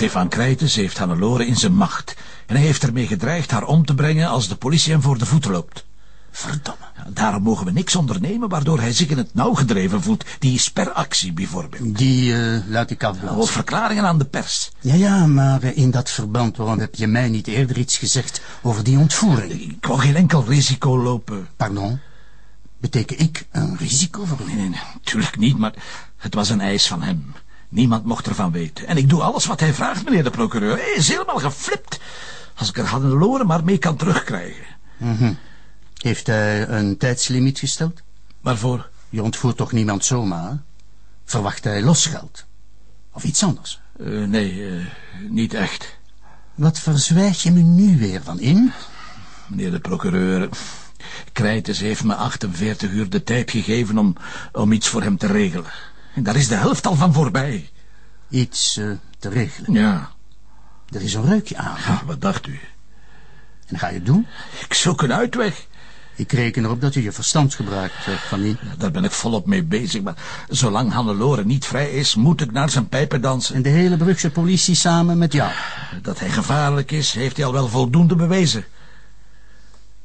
Stefan Krijtes heeft Hannelore in zijn macht. En hij heeft ermee gedreigd haar om te brengen als de politie hem voor de voeten loopt. Verdomme. Daarom mogen we niks ondernemen waardoor hij zich in het nauw gedreven voelt. Die speractie bijvoorbeeld. Die uh, laat ik afblazen. Of verklaringen aan de pers. Ja, ja, maar in dat verband, waarom heb je mij niet eerder iets gezegd over die ontvoering? Ik wou geen enkel risico lopen. Pardon? Beteken ik een risico voor u? Nee, nee, natuurlijk niet, maar het was een eis van hem. Niemand mocht ervan weten. En ik doe alles wat hij vraagt, meneer de procureur. Hij is helemaal geflipt. Als ik er Hannelore maar mee kan terugkrijgen. Mm -hmm. Heeft hij een tijdslimiet gesteld? Waarvoor? Je ontvoert toch niemand zomaar? Verwacht hij losgeld? Of iets anders? Uh, nee, uh, niet echt. Wat verzwijg je me nu weer van in? Meneer de procureur, Krijtes heeft me 48 uur de tijd gegeven om, om iets voor hem te regelen. En daar is de helft al van voorbij. Iets uh, te regelen? Ja. Er is een reukje aan. Ja, wat dacht u? En ga je het doen? Ik zoek een uitweg. Ik reken erop dat u je verstand gebruikt, niet. Ja, daar ben ik volop mee bezig, maar zolang Hannelore niet vrij is, moet ik naar zijn pijpen dansen. En de hele Brugse politie samen met jou? Dat hij gevaarlijk is, heeft hij al wel voldoende bewezen.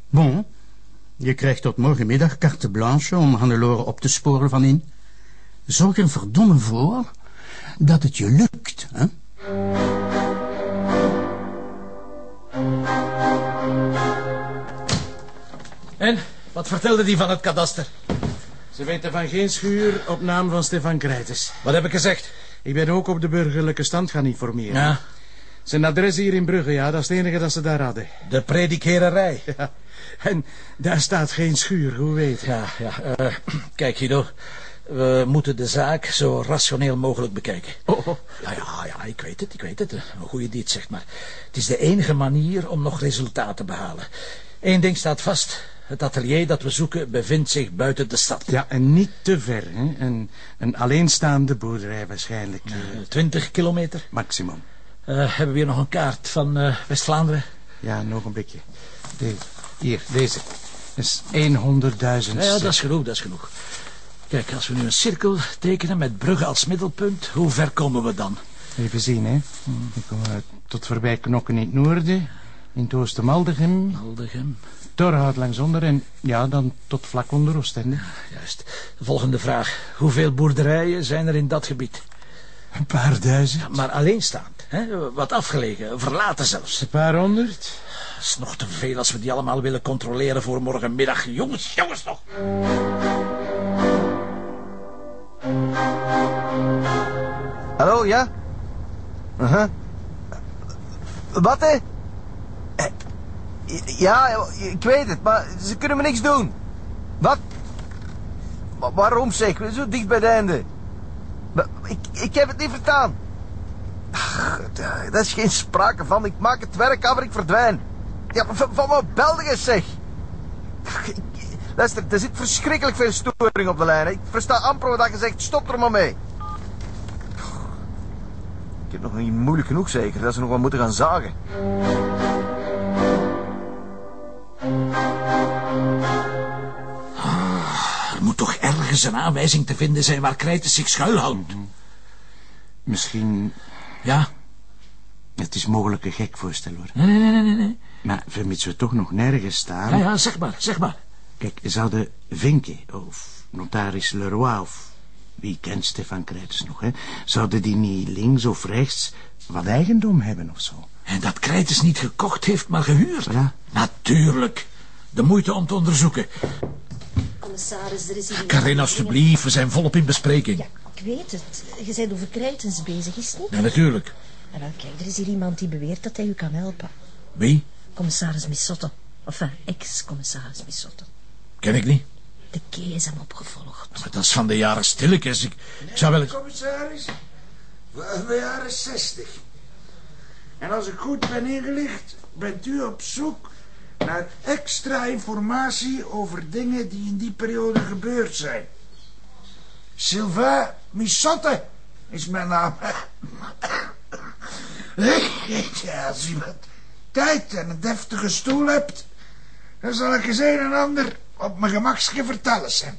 Bon, je krijgt tot morgenmiddag carte blanche om Hannelore op te sporen van in. Zorg er verdomme voor dat het je lukt, hè? En, wat vertelde die van het kadaster? Ze weten van geen schuur op naam van Stefan Krijtes. Wat heb ik gezegd? Ik ben ook op de burgerlijke stand gaan informeren. Ja. Zijn adres hier in Brugge, ja, dat is het enige dat ze daar hadden. De predikererij. Ja. En daar staat geen schuur, hoe weet je? Ja, ja. Uh, kijk, Guido. We moeten de zaak zo rationeel mogelijk bekijken. Oh, oh. Ja, ja, ja, ik weet het, ik weet het. Een goede die het zegt, maar het is de enige manier om nog resultaten te behalen. Eén ding staat vast. Het atelier dat we zoeken bevindt zich buiten de stad. Ja, en niet te ver, hè. Een, een alleenstaande boerderij waarschijnlijk. Twintig kilometer. Maximum. Uh, hebben we hier nog een kaart van uh, West-Vlaanderen? Ja, nog een beetje. De, hier, deze. Dat is 100.000. Ja, ja, dat is genoeg, dat is genoeg. Kijk, als we nu een cirkel tekenen met Brugge als middelpunt, hoe ver komen we dan? Even zien, hè. Dan komen we tot voorbij Knokken in het noorden, in het oosten Maldegem. Maldegem. Torhout langs onder en ja, dan tot vlak onder Oostende. Juist. De volgende vraag. Hoeveel boerderijen zijn er in dat gebied? Een paar duizend. Ja, maar alleenstaand, hè? wat afgelegen, verlaten zelfs. Een paar honderd. Dat is nog te veel als we die allemaal willen controleren voor morgenmiddag. Jongens, jongens nog. Hallo, ja? Uh -huh. Wat, hè? Ja, ik weet het, maar ze kunnen me niks doen. Wat? Waarom zeg? Zo dicht bij het einde. Ik, ik heb het niet vertaan. Ach, is geen sprake van. Ik maak het werk af en ik verdwijn. Ja, van, wat belde je zeg? Luister, er zit verschrikkelijk veel storing op de lijn. Ik versta amper wat je zegt. Stop er maar mee. Ik heb nog niet moeilijk genoeg zeker. Dat ze nog wel moeten gaan zagen. Er moet toch ergens een aanwijzing te vinden zijn waar Krijten zich schuilhoudt. Misschien... Ja? Het is mogelijk een gek voorstel, hoor. Nee, nee, nee, nee, nee. Maar vermits we toch nog nergens staan... Ja, ja, zeg maar, zeg maar. Kijk, zouden Vinke of notaris Leroy of... Wie kent Stefan Krijters nog, hè? Zouden die niet links of rechts wat eigendom hebben of zo? En dat Krijters niet gekocht heeft, maar gehuurd? Ja. Natuurlijk. De moeite om te onderzoeken. Commissaris, er is hier... Karin, alstublieft, we zijn volop in bespreking. Ja, ik weet het. Je bent over Krijtens bezig, is het niet? Ja, natuurlijk. En wel, kijk, er is hier iemand die beweert dat hij u kan helpen. Wie? Commissaris Missotto. Enfin, ex-commissaris Missotto. Ken ik niet. De opgevolgd. Maar dat is van de jaren stilletjes. Ik, ik zou wel... Commissaris. Van de jaren zestig. En als ik goed ben ingelicht, bent u op zoek naar extra informatie over dingen die in die periode gebeurd zijn. Sylvain Missotte is mijn naam. Ja, als u wat tijd en een deftige stoel hebt, dan zal ik eens een en ander op mijn gemakje vertellen, Sam.